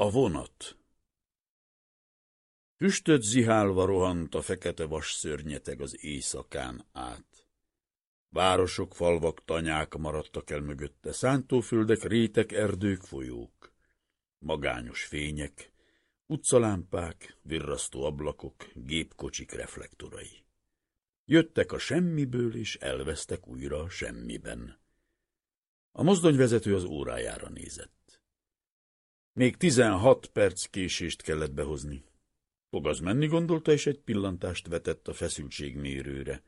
A vonat Füstöt zihálva rohant a fekete vas szörnyeteg az éjszakán át. Városok, falvak, tanyák maradtak el mögötte, szántóföldek, rétek, erdők, folyók. Magányos fények, utcalámpák, virrasztó ablakok, gépkocsik reflektorai. Jöttek a semmiből, és elvesztek újra a semmiben. A mozdonyvezető az órájára nézett. Még tizenhat perc késést kellett behozni. Fog az menni, gondolta, és egy pillantást vetett a feszültségmérőre.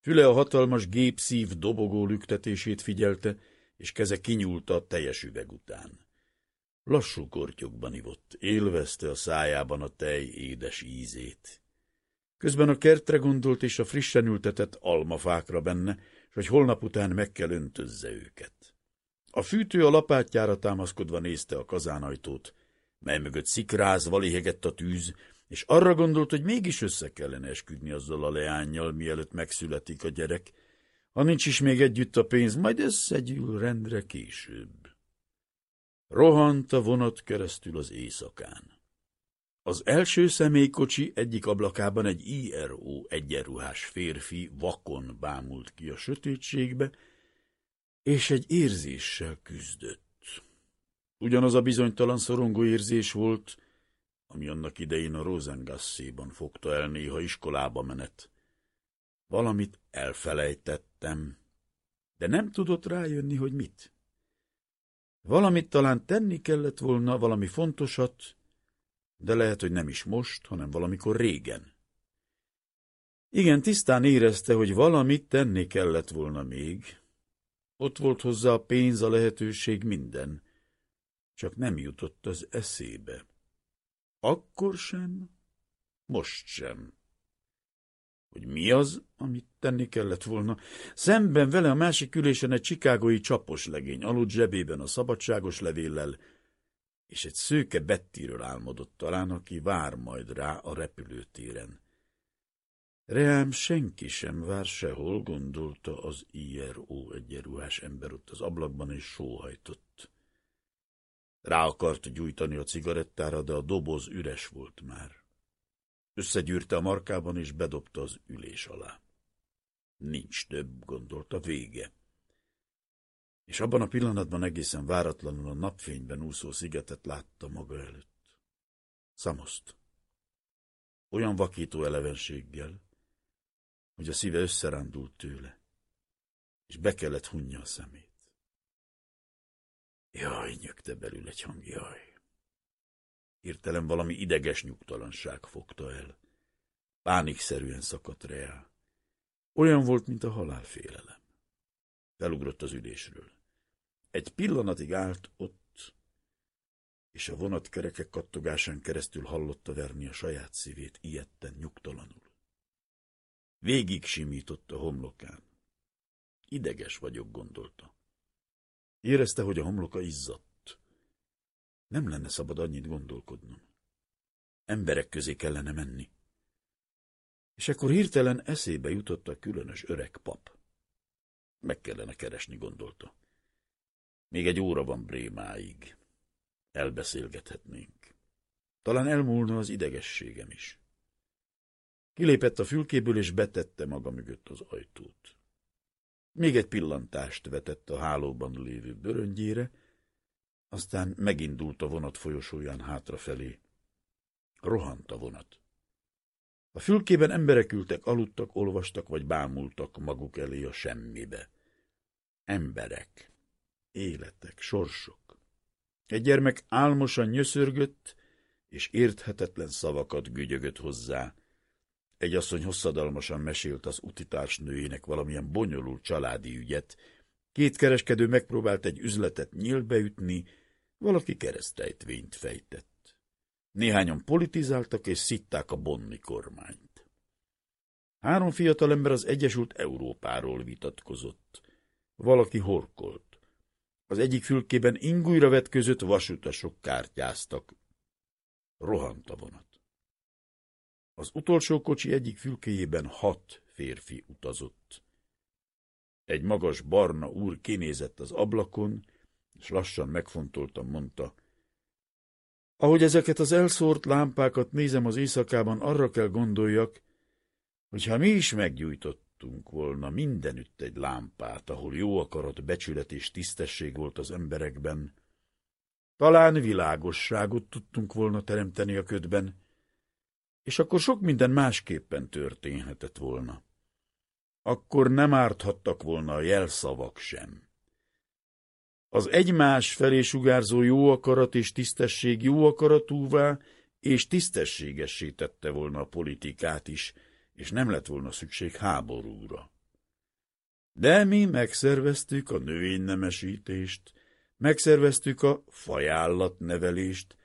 Füle a hatalmas gépszív dobogó lüktetését figyelte, és keze kinyúlta a teljes üveg után. Lassú kortyokban ivott, élvezte a szájában a tej édes ízét. Közben a kertre gondolt, és a frissen ültetett almafákra benne, és hogy holnap után meg kell öntözze őket. A fűtő a lapátjára támaszkodva nézte a kazánajtót, mely mögött szikrázva lihegett a tűz, és arra gondolt, hogy mégis össze kellene esküdni azzal a leányjal, mielőtt megszületik a gyerek, ha nincs is még együtt a pénz, majd összegyűl rendre később. Rohant a vonat keresztül az éjszakán. Az első személykocsi egyik ablakában egy IRO egyenruhás férfi vakon bámult ki a sötétségbe, és egy érzéssel küzdött. Ugyanaz a bizonytalan szorongó érzés volt, ami annak idején a Rosengasszéban fogta el néha iskolába menet. Valamit elfelejtettem, de nem tudott rájönni, hogy mit. Valamit talán tenni kellett volna, valami fontosat, de lehet, hogy nem is most, hanem valamikor régen. Igen, tisztán érezte, hogy valamit tenni kellett volna még. Ott volt hozzá a pénz, a lehetőség, minden. Csak nem jutott az eszébe. Akkor sem, most sem. Hogy mi az, amit tenni kellett volna? Szemben vele a másik ülésen egy csikágói csapos legény aludt zsebében a szabadságos levéllel, és egy szőke Bettiről álmodott talán, aki vár majd rá a repülőtéren. Reám senki sem vár sehol, gondolta az IRO egyenruhás ember ott az ablakban, és sóhajtott. Rá akart gyújtani a cigarettára, de a doboz üres volt már. Összegyűrte a markában, és bedobta az ülés alá. Nincs több, gondolta, vége. És abban a pillanatban egészen váratlanul a napfényben úszó szigetet látta maga előtt. Szamoszt. Olyan vakító elevenséggel, hogy a szíve összerándult tőle, és be kellett hunja a szemét. Jaj, nyögte belül egy hang, jaj. Hirtelen valami ideges nyugtalanság fogta el. Pánikszerűen szakadt reá. Olyan volt, mint a halálfélelem. Felugrott az ülésről. Egy pillanatig állt ott, és a vonatkerekek kattogásán keresztül hallotta verni a saját szívét ilyetten nyugtalanul. Végig simított a homlokán. Ideges vagyok, gondolta. Érezte, hogy a homloka izzadt. Nem lenne szabad annyit gondolkodnom. Emberek közé kellene menni. És akkor hirtelen eszébe jutott a különös öreg pap. Meg kellene keresni, gondolta. Még egy óra van Brémáig. Elbeszélgethetnénk. Talán elmúlna az idegességem is. Kilépett a fülkéből, és betette maga mögött az ajtót. Még egy pillantást vetett a hálóban lévő bőröngyére, aztán megindult a vonat folyosóján hátrafelé. Rohant a vonat. A fülkében emberek ültek, aludtak, olvastak vagy bámultak maguk elé a semmibe. Emberek, életek, sorsok. Egy gyermek álmosan nyöszörgött, és érthetetlen szavakat gügyögött hozzá, egy asszony hosszadalmasan mesélt az utitársnőjének valamilyen bonyolult családi ügyet, két kereskedő megpróbált egy üzletet nyílbeütni, valaki keresztrejtvényt fejtett. Néhányan politizáltak és szitták a bonni kormányt. Három fiatalember az Egyesült Európáról vitatkozott. Valaki horkolt. Az egyik fülkében ingújra vetközött vasutasok kártyáztak. Rohant a vonat. Az utolsó kocsi egyik fülkéjében hat férfi utazott. Egy magas barna úr kinézett az ablakon, és lassan megfontoltan mondta, Ahogy ezeket az elszórt lámpákat nézem az éjszakában, arra kell gondoljak, hogy ha mi is meggyújtottunk volna mindenütt egy lámpát, ahol jó akarat, becsület és tisztesség volt az emberekben, talán világosságot tudtunk volna teremteni a ködben, és akkor sok minden másképpen történhetett volna. Akkor nem árthattak volna a jelszavak sem. Az egymás felé sugárzó jó akarat és tisztesség jó akaratúvá és tisztességessé tette volna a politikát is, és nem lett volna szükség háborúra. De mi megszerveztük a növénynemesítést, megszerveztük a fajállatnevelést,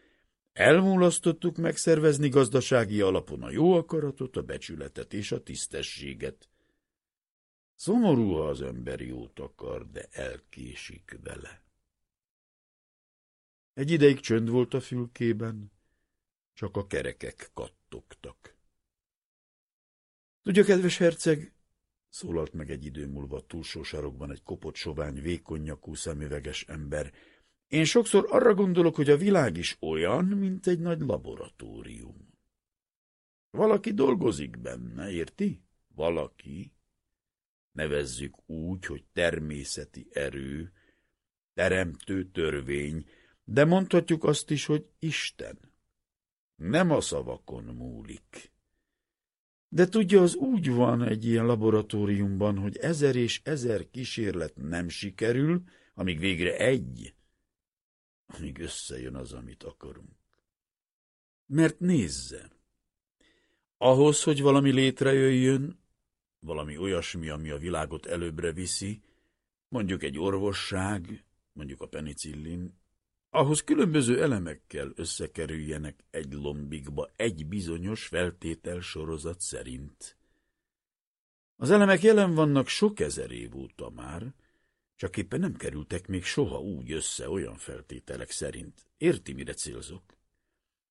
elmulasztottuk megszervezni gazdasági alapon a jó akaratot, a becsületet és a tisztességet. Szomorú, ha az ember jót akar, de elkésik vele. Egy ideig csönd volt a fülkében, csak a kerekek kattogtak. Tudja, kedves herceg, szólalt meg egy idő múlva a túlsó sarokban egy kopott sovány, vékony szemüveges ember. Én sokszor arra gondolok, hogy a világ is olyan, mint egy nagy laboratórium. Valaki dolgozik benne, érti? Valaki. Nevezzük úgy, hogy természeti erő, teremtő törvény, de mondhatjuk azt is, hogy Isten. Nem a szavakon múlik. De tudja, az úgy van egy ilyen laboratóriumban, hogy ezer és ezer kísérlet nem sikerül, amíg végre egy, amíg összejön az, amit akarunk. Mert nézze, ahhoz, hogy valami létrejöjjön, valami olyasmi, ami a világot előbbre viszi, mondjuk egy orvosság, mondjuk a penicillin, ahhoz különböző elemekkel összekerüljenek egy lombikba egy bizonyos feltétel sorozat szerint. Az elemek jelen vannak sok ezer év óta már, csak éppen nem kerültek még soha úgy össze olyan feltételek szerint. Érti, mire célzok?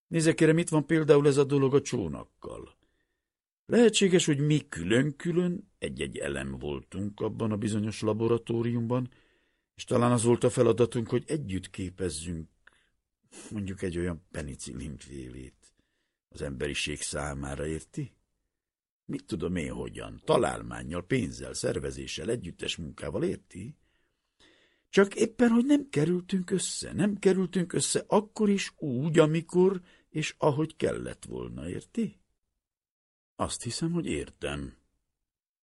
Nézze kérem, itt van például ez a dolog a csónakkal. Lehetséges, hogy mi külön-külön egy-egy elem voltunk abban a bizonyos laboratóriumban, és talán az volt a feladatunk, hogy együtt képezzünk mondjuk egy olyan penicillinfélét az emberiség számára, érti? Mit tudom én hogyan? Találmánnyal, pénzzel, szervezéssel, együttes munkával, érti? Csak éppen, hogy nem kerültünk össze, nem kerültünk össze akkor is úgy, amikor és ahogy kellett volna, érti? Azt hiszem, hogy értem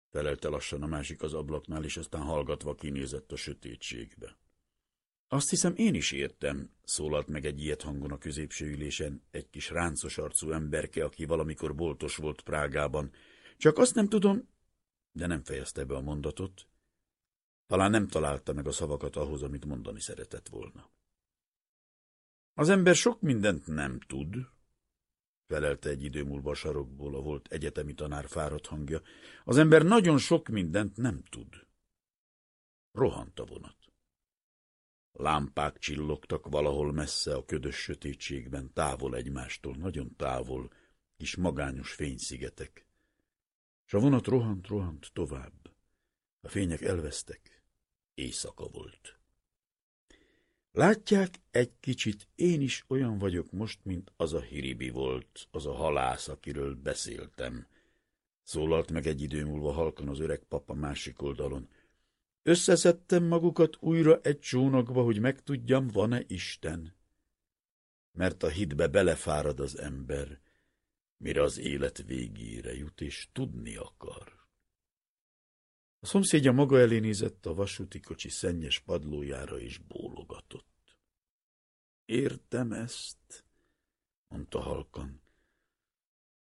felelte lassan a másik az ablaknál, és aztán hallgatva kinézett a sötétségbe. Azt hiszem, én is értem, szólalt meg egy ilyet hangon a középső ülésen, egy kis ráncos arcú emberke, aki valamikor boltos volt Prágában. Csak azt nem tudom, de nem fejezte be a mondatot. Talán nem találta meg a szavakat ahhoz, amit mondani szeretett volna. Az ember sok mindent nem tud, felelte egy idő múlva a sarokból a volt egyetemi tanár fáradt hangja. Az ember nagyon sok mindent nem tud. Rohant a vonat. Lámpák csillogtak valahol messze a ködös sötétségben, távol egymástól, nagyon távol, kis magányos fényszigetek. És a vonat rohant-rohant tovább. A fények elvesztek. Éjszaka volt. Látják, egy kicsit én is olyan vagyok most, mint az a hiribi volt, az a halász, akiről beszéltem. Szólalt meg egy idő múlva halkan az öreg papa másik oldalon. Összeszedtem magukat újra egy csónakba, hogy megtudjam, van-e Isten. Mert a hitbe belefárad az ember, mire az élet végére jut, és tudni akar. A szomszédja maga elé nézett a vasúti kocsi szennyes padlójára, és bólogatott. Értem ezt, mondta halkan.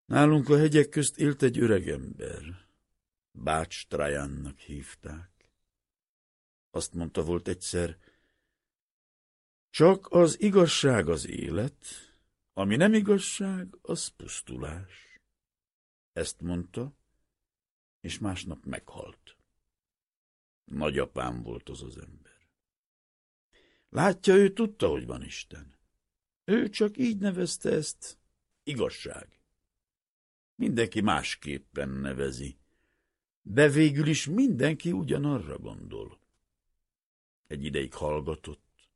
Nálunk a hegyek közt élt egy öregember. Bács Trajannak hívták. Azt mondta volt egyszer, csak az igazság az élet, ami nem igazság, az pusztulás. Ezt mondta, és másnap meghalt. Nagyapám volt az az ember. Látja, ő tudta, hogy van Isten. Ő csak így nevezte ezt igazság. Mindenki másképpen nevezi, de végül is mindenki ugyanarra gondol. Egy ideig hallgatott,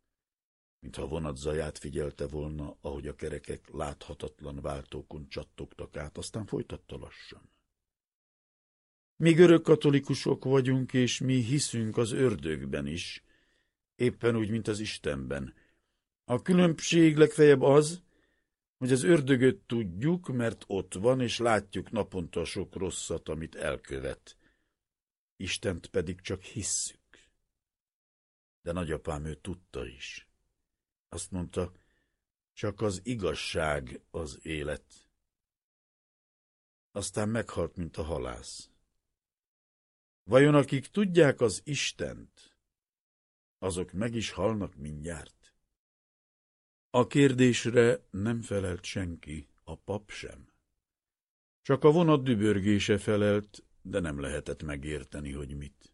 mintha vonat zaját figyelte volna, ahogy a kerekek láthatatlan váltókon csattogtak át, aztán folytatta lassan. Mi görög katolikusok vagyunk, és mi hiszünk az ördögben is, éppen úgy, mint az Istenben. A különbség legfeljebb az, hogy az ördögöt tudjuk, mert ott van, és látjuk naponta sok rosszat, amit elkövet. Istent pedig csak hisszük. De nagyapám ő tudta is. Azt mondta, csak az igazság az élet. Aztán meghalt, mint a halász. Vajon akik tudják az Istent, azok meg is halnak mindjárt? A kérdésre nem felelt senki, a pap sem. Csak a vonat dübörgése felelt, de nem lehetett megérteni, hogy mit.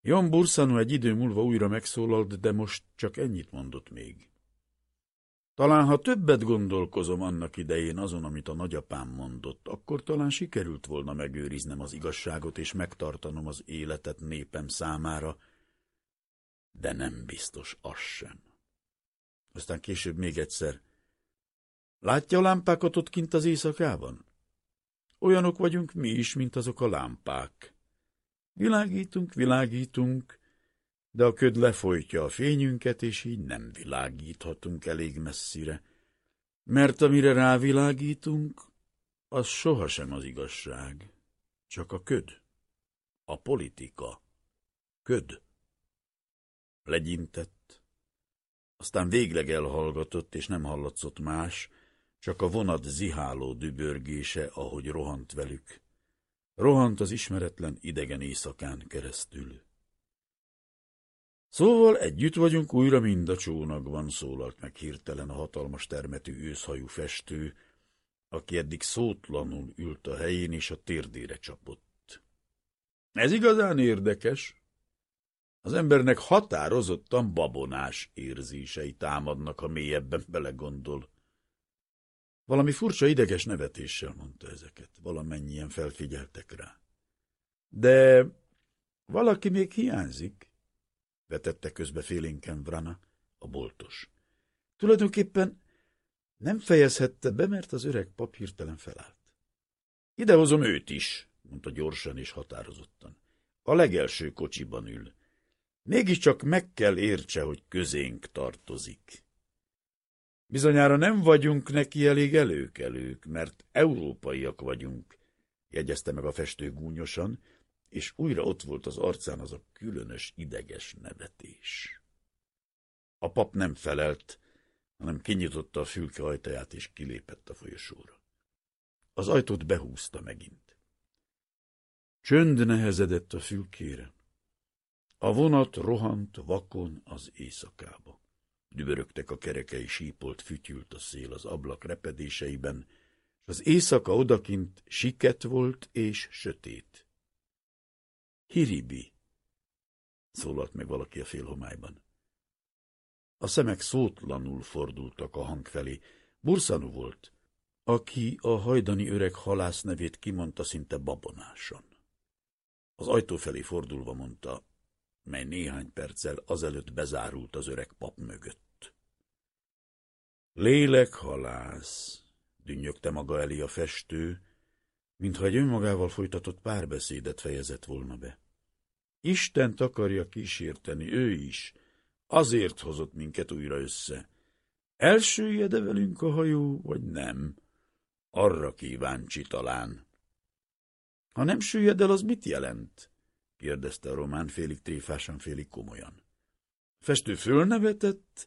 Jan Burszanu egy idő múlva újra megszólalt, de most csak ennyit mondott még. Talán, ha többet gondolkozom annak idején azon, amit a nagyapám mondott, akkor talán sikerült volna megőriznem az igazságot és megtartanom az életet népem számára, de nem biztos az sem. Aztán később még egyszer. Látja a lámpákat ott kint az éjszakában? Olyanok vagyunk mi is, mint azok a lámpák. Világítunk, világítunk, de a köd lefolytja a fényünket, és így nem világíthatunk elég messzire. Mert amire rávilágítunk, az sohasem az igazság, csak a köd, a politika, köd. Legyintett, aztán végleg elhallgatott, és nem hallatszott más, csak a vonat ziháló dübörgése, ahogy rohant velük. Rohant az ismeretlen idegen éjszakán keresztül. Szóval együtt vagyunk újra mind a csónakban, szólalt meg hirtelen a hatalmas termetű őszhajú festő, aki eddig szótlanul ült a helyén, és a térdére csapott. Ez igazán érdekes. Az embernek határozottan babonás érzései támadnak, ha mélyebben belegondol. Valami furcsa ideges nevetéssel mondta ezeket, valamennyien felfigyeltek rá. De valaki még hiányzik, vetette közbe félénken Vrana, a boltos. Tulajdonképpen nem fejezhette be, mert az öreg pap hirtelen felállt. Idehozom őt is, mondta gyorsan és határozottan. A legelső kocsiban ül. Mégiscsak meg kell értse, hogy közénk tartozik. Bizonyára nem vagyunk neki elég előkelők, mert európaiak vagyunk, jegyezte meg a festő gúnyosan, és újra ott volt az arcán az a különös ideges nevetés. A pap nem felelt, hanem kinyitotta a fülke ajtaját, és kilépett a folyosóra. Az ajtót behúzta megint. Csönd nehezedett a fülkére. A vonat rohant vakon az éjszakába. Dübörögtek a kerekei, sípolt, fütyült a szél az ablak repedéseiben, és az éjszaka odakint siket volt és sötét. Hiribi, szólalt meg valaki a félhomályban. A szemek szótlanul fordultak a hang felé. Burszanú volt, aki a hajdani öreg halász nevét kimondta szinte babonásan. Az ajtó felé fordulva mondta, mely néhány perccel azelőtt bezárult az öreg pap mögött. Lélek halász, dünnyögte maga elé a festő, mintha egy önmagával folytatott párbeszédet fejezett volna be. Istent akarja kísérteni, ő is. Azért hozott minket újra össze. Elsőjede velünk a hajó, vagy nem? Arra kíváncsi talán. Ha nem süllyed el, az mit jelent? kérdezte a román félig tréfásan, félig komolyan. Festő fölnevetett,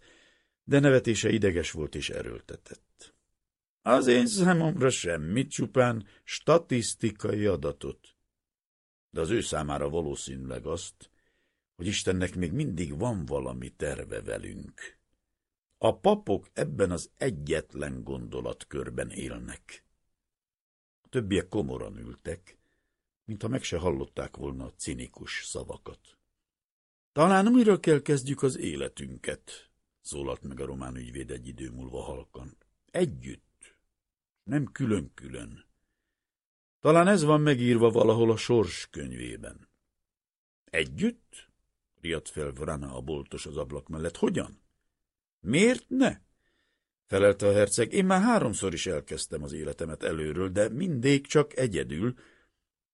de nevetése ideges volt és erőltetett. Az én számomra semmit, csupán statisztikai adatot. De az ő számára valószínűleg azt, hogy Istennek még mindig van valami terve velünk. A papok ebben az egyetlen gondolatkörben élnek. A többiek komoran ültek, mintha meg se hallották volna a cinikus szavakat. Talán újra kell kezdjük az életünket, szólalt meg a román ügyvéd egy idő múlva halkan. Együtt, nem külön-külön. Talán ez van megírva valahol a sors könyvében. Együtt? riadt fel Vrana a boltos az ablak mellett. Hogyan? Miért ne? felelte a herceg. Én már háromszor is elkezdtem az életemet előről, de mindig csak egyedül.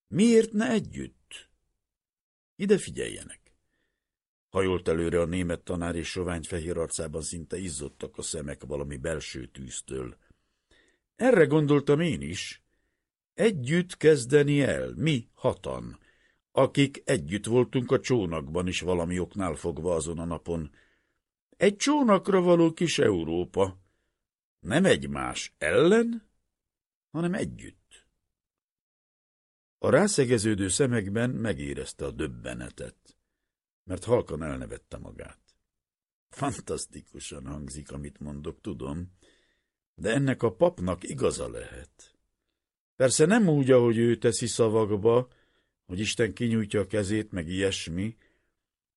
Miért ne együtt? Ide figyeljenek. Hajolt előre a német tanár, és sovány fehér arcában szinte izzottak a szemek valami belső tűztől. Erre gondoltam én is. Együtt kezdeni el, mi hatan, akik együtt voltunk a csónakban is valami oknál fogva azon a napon. Egy csónakra való kis Európa. Nem egymás ellen, hanem együtt. A rászegeződő szemekben megérezte a döbbenetet mert halkan elnevette magát. Fantasztikusan hangzik, amit mondok, tudom, de ennek a papnak igaza lehet. Persze nem úgy, ahogy ő teszi szavakba, hogy Isten kinyújtja a kezét, meg ilyesmi,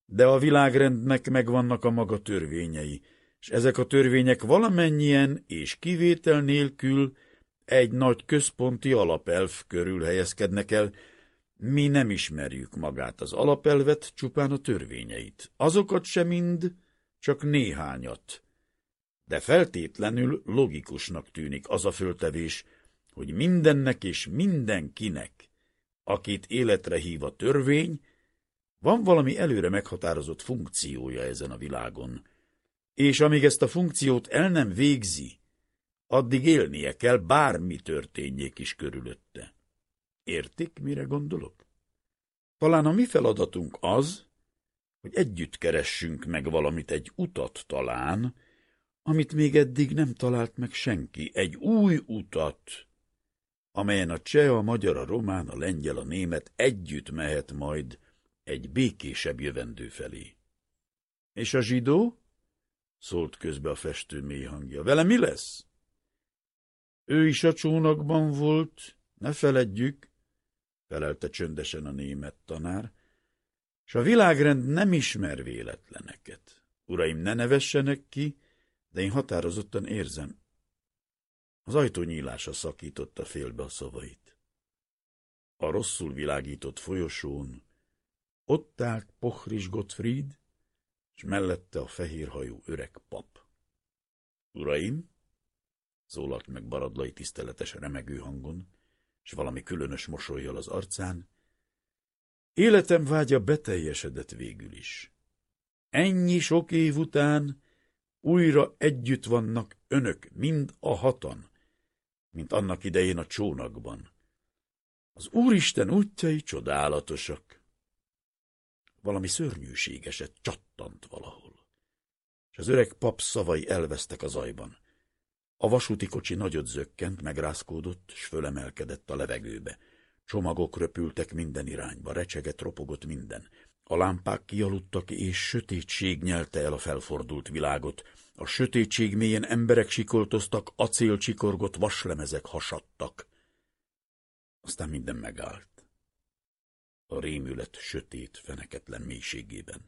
de a világrendnek megvannak a maga törvényei, és ezek a törvények valamennyien és kivétel nélkül egy nagy központi alapelv körül helyezkednek el, mi nem ismerjük magát az alapelvet, csupán a törvényeit. Azokat sem mind, csak néhányat. De feltétlenül logikusnak tűnik az a föltevés, hogy mindennek és mindenkinek, akit életre hív a törvény, van valami előre meghatározott funkciója ezen a világon, és amíg ezt a funkciót el nem végzi, addig élnie kell, bármi történjék is körülötte. Értik, mire gondolok? Talán a mi feladatunk az, hogy együtt keressünk meg valamit, egy utat talán, amit még eddig nem talált meg senki, egy új utat, amelyen a cseh, a magyar, a román, a lengyel, a német együtt mehet majd egy békésebb jövendő felé. És a zsidó? szólt közbe a festő mély hangja. Vele mi lesz? Ő is a csónakban volt, ne feledjük, felelte csöndesen a német tanár, és a világrend nem ismer véletleneket. Uraim, ne nevessenek ki, de én határozottan érzem. Az ajtó nyílása szakította félbe a szavait. A rosszul világított folyosón ott állt Pochris Gottfried, és mellette a fehérhajú öreg pap. Uraim, szólalt meg Baradlai tiszteletes remegő hangon, és valami különös mosolyjal az arcán, életem vágya beteljesedett végül is. Ennyi sok év után újra együtt vannak önök, mind a hatan, mint annak idején a csónakban. Az Úristen útjai csodálatosak. Valami szörnyűségeset csattant valahol, és az öreg pap szavai elvesztek az ajban. A vasúti kocsi nagyot zökkent, megrázkódott, s fölemelkedett a levegőbe. Csomagok röpültek minden irányba, recseget ropogott minden. A lámpák kialudtak, és sötétség nyelte el a felfordult világot. A sötétség mélyen emberek sikoltoztak, acél csikorgott, vaslemezek hasadtak. Aztán minden megállt. A rémület sötét, feneketlen mélységében.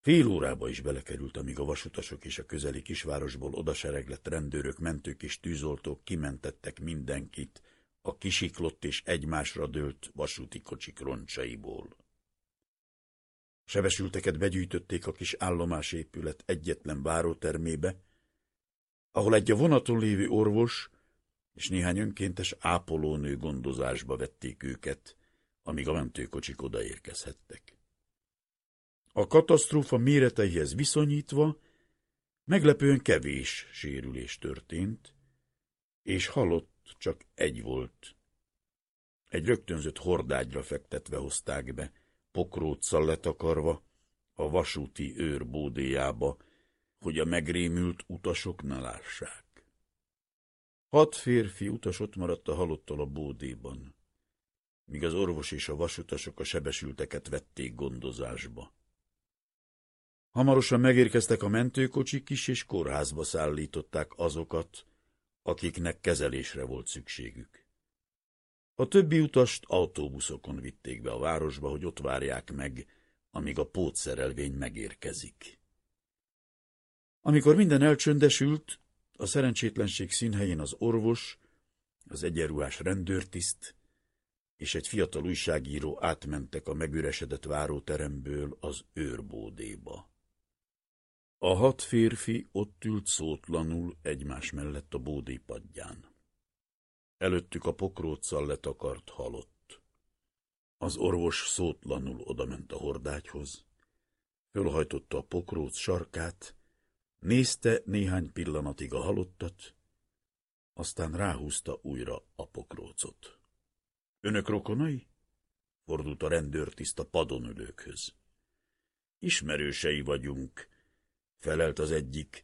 Fél órába is belekerült, amíg a vasutasok és a közeli kisvárosból odasereglett rendőrök, mentők és tűzoltók kimentettek mindenkit a kisiklott és egymásra dőlt vasúti kocsik roncsaiból. Sebesülteket begyűjtötték a kis állomásépület egyetlen várótermébe, ahol egy a vonaton lévő orvos és néhány önkéntes ápolónő gondozásba vették őket, amíg a mentőkocsik odaérkezhettek. A katasztrófa méreteihez viszonyítva meglepően kevés sérülés történt, és halott csak egy volt. Egy rögtönzött hordágyra fektetve hozták be, pokróccal letakarva, a vasúti őr bódéjába, hogy a megrémült utasok ne lássák. Hat férfi utas ott maradt a halottal a bódéban, míg az orvos és a vasutasok a sebesülteket vették gondozásba. Hamarosan megérkeztek a mentőkocsik is, és kórházba szállították azokat, akiknek kezelésre volt szükségük. A többi utast autóbuszokon vitték be a városba, hogy ott várják meg, amíg a pótszerelvény megérkezik. Amikor minden elcsöndesült, a szerencsétlenség színhelyén az orvos, az egyenruhás rendőrtiszt és egy fiatal újságíró átmentek a megüresedett váróteremből az őrbódéba. A hat férfi ott ült szótlanul egymás mellett a bódé padján. Előttük a pokróccal letakart halott. Az orvos szótlanul odament a hordágyhoz, fölhajtotta a pokróc sarkát, nézte néhány pillanatig a halottat, aztán ráhúzta újra a pokrócot. Önök rokonai? fordult a rendőrtiszt a padon ülőkhöz. Ismerősei vagyunk, felelt az egyik,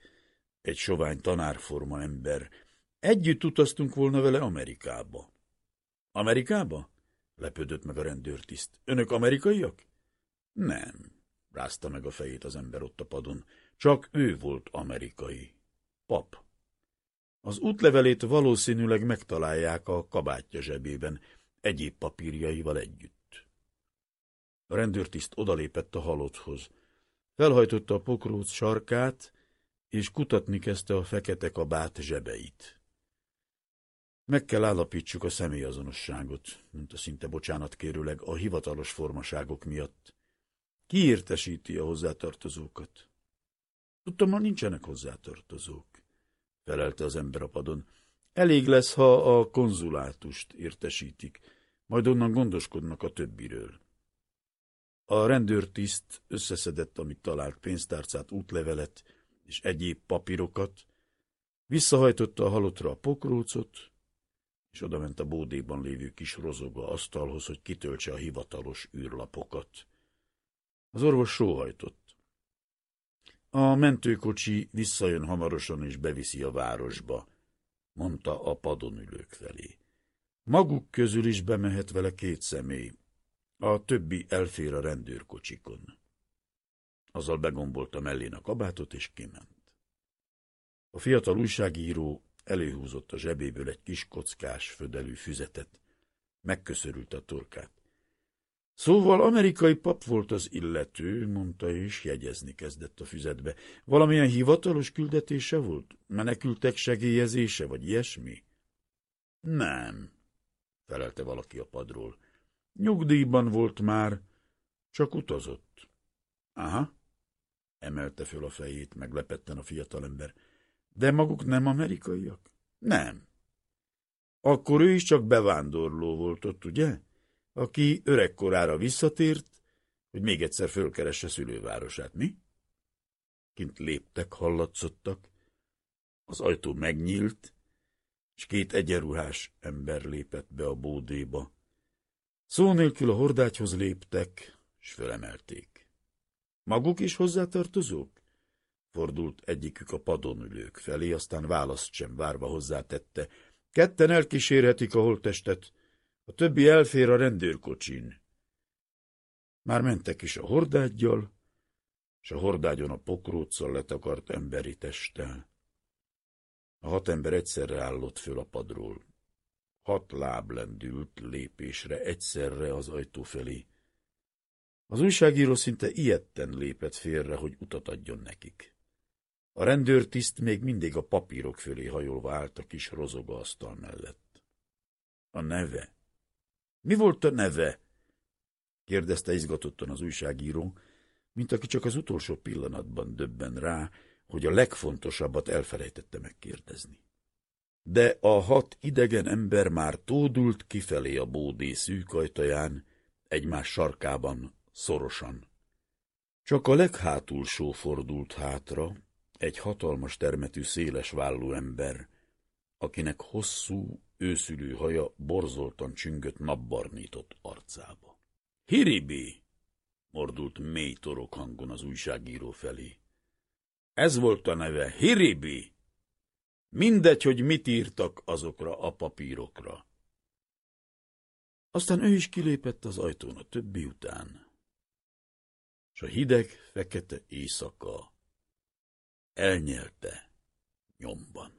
egy sovány tanárforma ember. Együtt utaztunk volna vele Amerikába. Amerikába? lepődött meg a rendőrtiszt. Önök amerikaiak? Nem, rázta meg a fejét az ember ott a padon. Csak ő volt amerikai. Pap. Az útlevelét valószínűleg megtalálják a kabátja zsebében, egyéb papírjaival együtt. A rendőrtiszt odalépett a halotthoz. Felhajtotta a pokróc sarkát, és kutatni kezdte a fekete kabát zsebeit. Meg kell állapítsuk a személyazonosságot, mondta szinte bocsánatkérőleg a hivatalos formaságok miatt. Ki értesíti a hozzátartozókat? Tudtam, ma nincsenek hozzátartozók, felelte az ember a padon. Elég lesz, ha a konzulátust értesítik, majd onnan gondoskodnak a többiről. A rendőrtiszt összeszedett, amit talált pénztárcát, útlevelet és egyéb papírokat, visszahajtotta a halottra a pokrócot, és odament a bódéban lévő kis rozoga asztalhoz, hogy kitöltse a hivatalos űrlapokat. Az orvos sóhajtott. A mentőkocsi visszajön hamarosan és beviszi a városba, mondta a padon ülők felé. Maguk közül is bemehet vele két személy, a többi elfér a rendőrkocsikon. Azzal begombolta mellén a kabátot, és kiment. A fiatal újságíró előhúzott a zsebéből egy kis kockás, födelű füzetet. Megköszörült a torkát. Szóval amerikai pap volt az illető, mondta, és jegyezni kezdett a füzetbe. Valamilyen hivatalos küldetése volt? Menekültek segélyezése, vagy ilyesmi? Nem, felelte valaki a padról. Nyugdíjban volt már, csak utazott. Aha, emelte föl a fejét meglepetten a fiatalember. De maguk nem amerikaiak? Nem. Akkor ő is csak bevándorló volt ott, ugye? Aki öregkorára visszatért, hogy még egyszer fölkeresse szülővárosát, mi? Kint léptek, hallatszottak, az ajtó megnyílt, és két egyenruhás ember lépett be a bódéba. Szó nélkül a hordágyhoz léptek, és fölemelték. Maguk is hozzátartozók? Fordult egyikük a padon ülők felé, aztán választ sem várva hozzátette. Ketten elkísérhetik a holttestet, a többi elfér a rendőrkocsin. Már mentek is a hordágyjal, és a hordágyon a pokróccal letakart emberi testtel. A hat ember egyszerre állott föl a padról. Hat láb lendült lépésre egyszerre az ajtó felé. Az újságíró szinte ilyetten lépett félre, hogy utat adjon nekik. A rendőrtiszt még mindig a papírok fölé hajolva állt a kis rozoga asztal mellett. A neve. Mi volt a neve? kérdezte izgatottan az újságíró, mint aki csak az utolsó pillanatban döbben rá, hogy a legfontosabbat elfelejtette megkérdezni. De a hat idegen ember már tódult kifelé a bódé szűk ajtaján, egymás sarkában, szorosan. Csak a leghátulsó fordult hátra, egy hatalmas termetű széles vállú ember, akinek hosszú, őszülő haja borzoltan csüngött napbarnított arcába. Hiribi! mordult mély torok hangon az újságíró felé. Ez volt a neve, Hiribi! Mindegy, hogy mit írtak azokra a papírokra. Aztán ő is kilépett az ajtón a többi után. És a hideg, fekete éjszaka elnyelte nyomban.